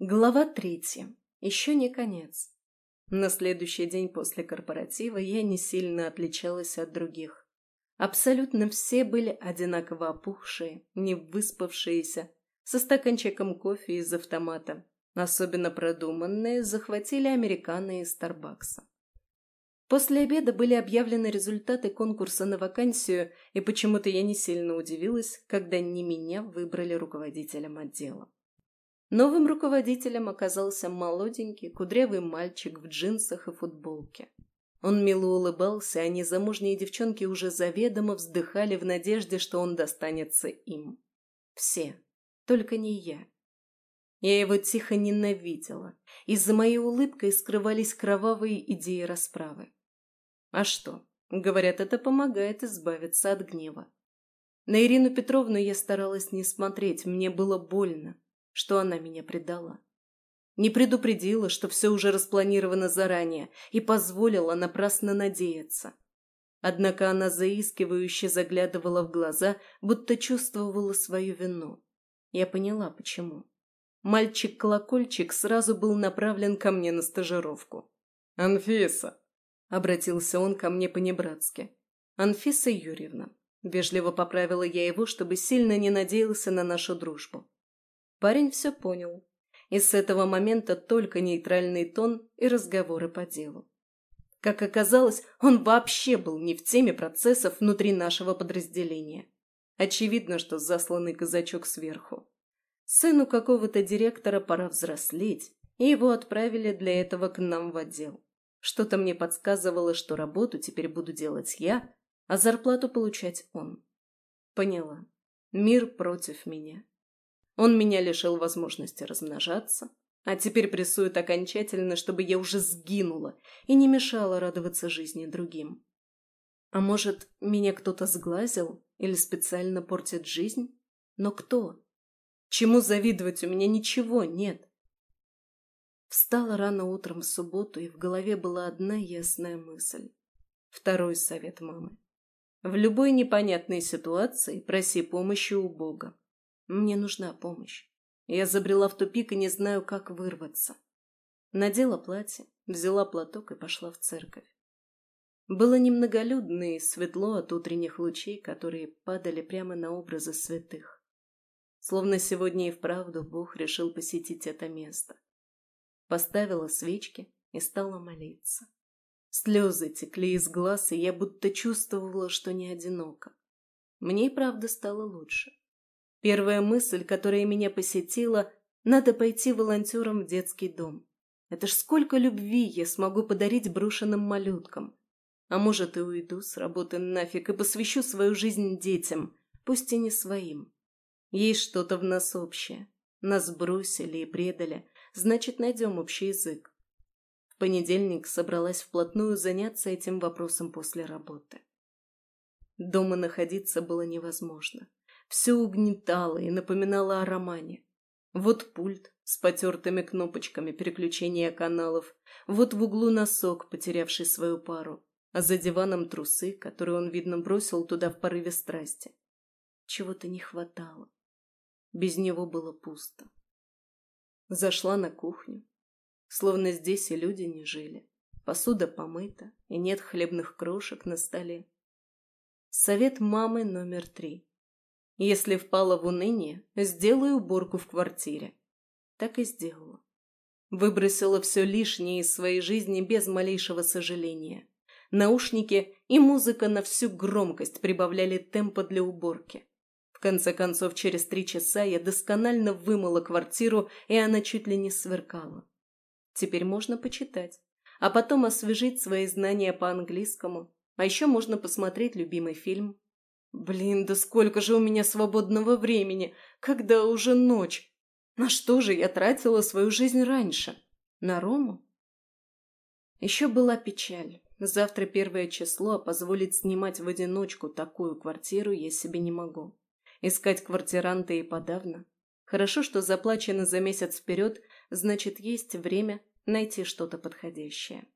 Глава третья. Еще не конец. На следующий день после корпоратива я не сильно отличалась от других. Абсолютно все были одинаково опухшие, не выспавшиеся, со стаканчиком кофе из автомата. Особенно продуманные захватили американо из Старбакса. После обеда были объявлены результаты конкурса на вакансию, и почему-то я не сильно удивилась, когда не меня выбрали руководителем отдела. Новым руководителем оказался молоденький, кудрявый мальчик в джинсах и футболке. Он мило улыбался, а незамужние девчонки уже заведомо вздыхали в надежде, что он достанется им. Все, только не я. Я его тихо ненавидела. Из-за моей улыбкой скрывались кровавые идеи расправы. А что? Говорят, это помогает избавиться от гнева. На Ирину Петровну я старалась не смотреть, мне было больно что она меня предала. Не предупредила, что все уже распланировано заранее, и позволила напрасно надеяться. Однако она заискивающе заглядывала в глаза, будто чувствовала свою вину. Я поняла, почему. Мальчик-колокольчик сразу был направлен ко мне на стажировку. «Анфиса!» — обратился он ко мне по-небратски. «Анфиса Юрьевна». Вежливо поправила я его, чтобы сильно не надеялся на нашу дружбу. Парень все понял. И с этого момента только нейтральный тон и разговоры по делу. Как оказалось, он вообще был не в теме процессов внутри нашего подразделения. Очевидно, что засланный казачок сверху. Сыну какого-то директора пора взрослеть, и его отправили для этого к нам в отдел. Что-то мне подсказывало, что работу теперь буду делать я, а зарплату получать он. Поняла. Мир против меня. Он меня лишил возможности размножаться, а теперь прессует окончательно, чтобы я уже сгинула и не мешала радоваться жизни другим. А может, меня кто-то сглазил или специально портит жизнь? Но кто? Чему завидовать у меня ничего нет. Встала рано утром в субботу, и в голове была одна ясная мысль. Второй совет мамы. В любой непонятной ситуации проси помощи у Бога. Мне нужна помощь. Я забрела в тупик и не знаю, как вырваться. Надела платье, взяла платок и пошла в церковь. Было немноголюдно и светло от утренних лучей, которые падали прямо на образы святых. Словно сегодня и вправду Бог решил посетить это место. Поставила свечки и стала молиться. Слезы текли из глаз, и я будто чувствовала, что не одинока. Мне и правда стало лучше. Первая мысль, которая меня посетила, надо пойти волонтером в детский дом. Это ж сколько любви я смогу подарить брошенным малюткам. А может, и уйду с работы нафиг и посвящу свою жизнь детям, пусть и не своим. Есть что-то в нас общее. Нас бросили и предали, значит, найдем общий язык. В понедельник собралась вплотную заняться этим вопросом после работы. Дома находиться было невозможно все угнетало и напоминало о романе. Вот пульт с потертыми кнопочками переключения каналов, вот в углу носок, потерявший свою пару, а за диваном трусы, которые он, видно, бросил туда в порыве страсти. Чего-то не хватало. Без него было пусто. Зашла на кухню. Словно здесь и люди не жили. Посуда помыта, и нет хлебных крошек на столе. Совет мамы номер три. Если впала в уныние, сделаю уборку в квартире. Так и сделала. Выбросила все лишнее из своей жизни без малейшего сожаления. Наушники и музыка на всю громкость прибавляли темпа для уборки. В конце концов, через три часа я досконально вымыла квартиру, и она чуть ли не сверкала. Теперь можно почитать, а потом освежить свои знания по английскому, а еще можно посмотреть любимый фильм Блин, да сколько же у меня свободного времени, когда уже ночь. На что же я тратила свою жизнь раньше? На Рому? Еще была печаль. Завтра первое число, а позволить снимать в одиночку такую квартиру я себе не могу. Искать квартиранта и подавно. Хорошо, что заплачено за месяц вперед, значит, есть время найти что-то подходящее.